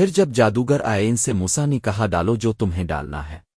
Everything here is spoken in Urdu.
پھر جب جادوگر آئے ان سے موسا نے کہا ڈالو جو تمہیں ڈالنا ہے۔